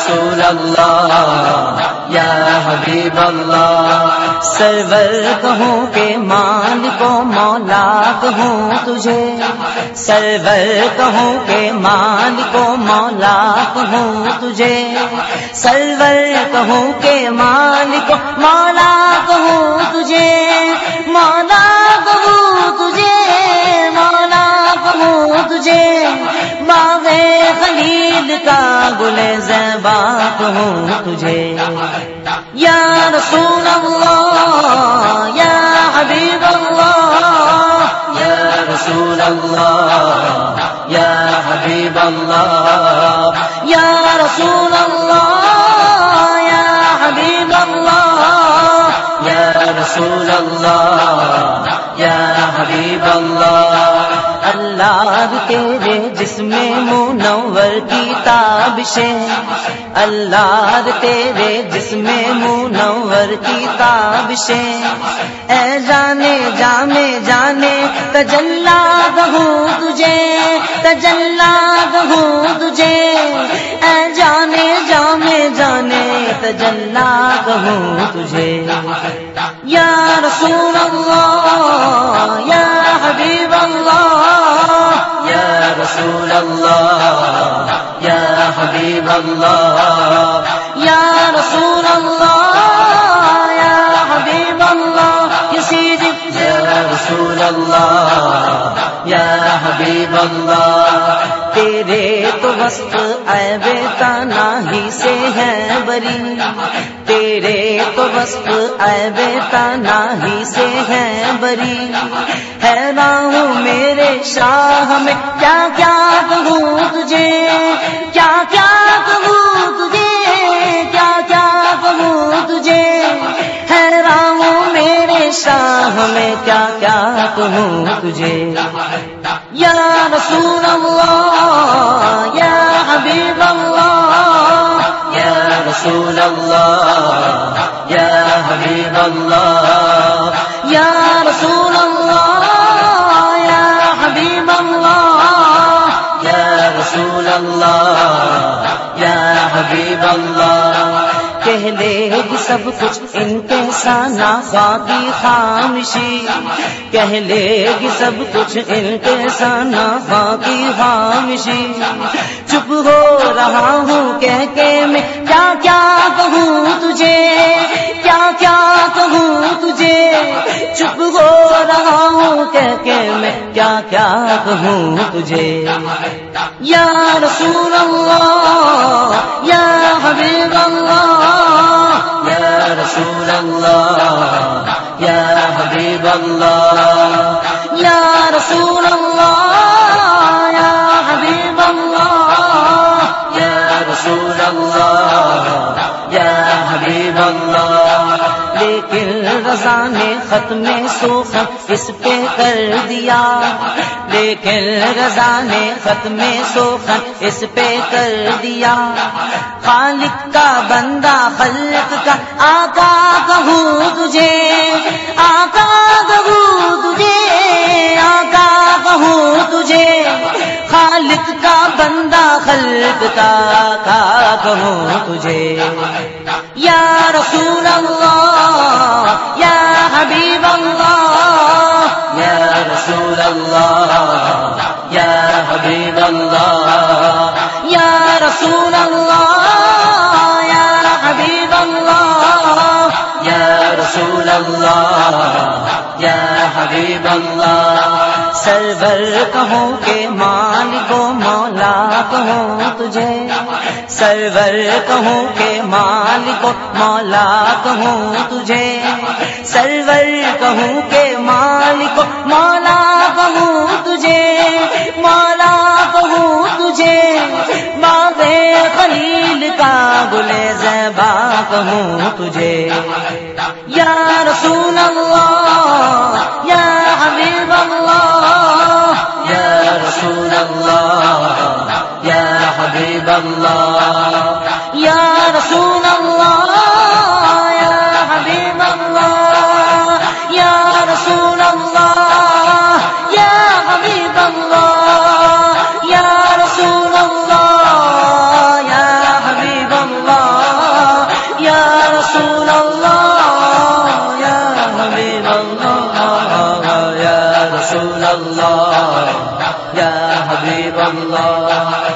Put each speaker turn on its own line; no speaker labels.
رسول اللہ، یا حبیب اللہ،
سرور کہوں کہ مان کو مولا کہوں تجھے، سرور کہوں کہ مان کو مولا کہوں تجھے، سرور کہوں کہ مان کو مولا کہوں تجھے، مولا گل زیبا کہوں تجھے۔ یا رسول اللہ، یا حبیب اللہ،
یا رسول اللہ، یا حبیب اللہ،
یا رسول اللہ، یا حبیب اللہ،
یا رسول اللہ، یا حبیب اللہ
اللہ تیرے جسم منور کی تابشیں۔ اللہ تیرے جسم منور کی تابشیں۔ اے جانے جانے جانے، تجلا گہوں تجھے، تجلا گہوں تجھے۔ اے جانے جانے جانے، تجلا گہوں تجھے۔ یا رسول اللہ، یا حبیب
رسول اللہ، یا حبیب اللہ،
یا رسول اللہ، یا حبیب اللہ یا
یا رسول اللہ، یا حبیب اللہ
وسط عیب تانا ہی سے ہے بری۔ تیرے تو وسط عیب تانا ہی سے ہے بری۔ حیران ہوں میرے شاہ میں کیا کیا کہوں تجھے۔ کیا کیا کہوں تجھے۔ کیا کیا کہوں تجھے۔ حیران ہوں میرے شاہ میں کیا کیا کہوں تجھے۔ یا رسول اللہ، یا حبیب اللہ،
یا رسول اللہ، یا حبیب اللہ،
یا رسول اللہ، یا حبیب اللہ،
یا رسول اللہ، یا حبیب اللہ۔
کہہ لے گی سب کچھ ان کے سانا خاکی خامشی۔ کہہ لے گی سب کچھ ان کے سانا خاکی خامشی۔ چپ ہو رہا ہوں کہہ کے میں، کیا کیا کہوں تجھے؟ کیا کیا کہوں تجھے؟ چپ ہو رہا ہوں کہہ کے میں، کیا کیا کہوں تجھے؟ یا رسول اللہ لیکن رضا نے ختم سوکھا اس پہ کر دیا۔ لیکن رضا نے ختم سوکھا اس پہ کر دیا۔ خالق کا بندہ خلق کا آقا کہوں تجھے، آقا کہوں تجھے، آقا کہوں تجھے۔ خالق کا بندہ خلق کا آقا کہوں تجھے۔ یا رسول اللہ حبیب اللہ،
یا رسول اللہ، یا حبیب اللہ،
یا رسول اللہ، یا حبیب اللہ،
یا رسول اللہ، یا حبیب اللہ۔
سرور کہوں کہ مالک و مولا کہوں تجھے، سرور کہوں کہ مالک مولا کہوں تجھے۔ سرور کہوں کہ مالک مولا کہوں تجھے۔ مولا کہوں تجھے، باغ خلیل کا گل زیبا کہوں تجھے۔ یا رسول اللہ، یا حبیب اللہ،
یا رسول اللہ۔ حبیب اللہ۔
یا رسول اللہ، یا حبیب اللہ۔ یا رسول اللہ، یا حبیب اللہ۔ یا رسول اللہ، یا حبیب اللہ۔ یا رسول اللہ، یا حبیب اللہ۔
یا رسول اللہ، یا حبیب اللہ۔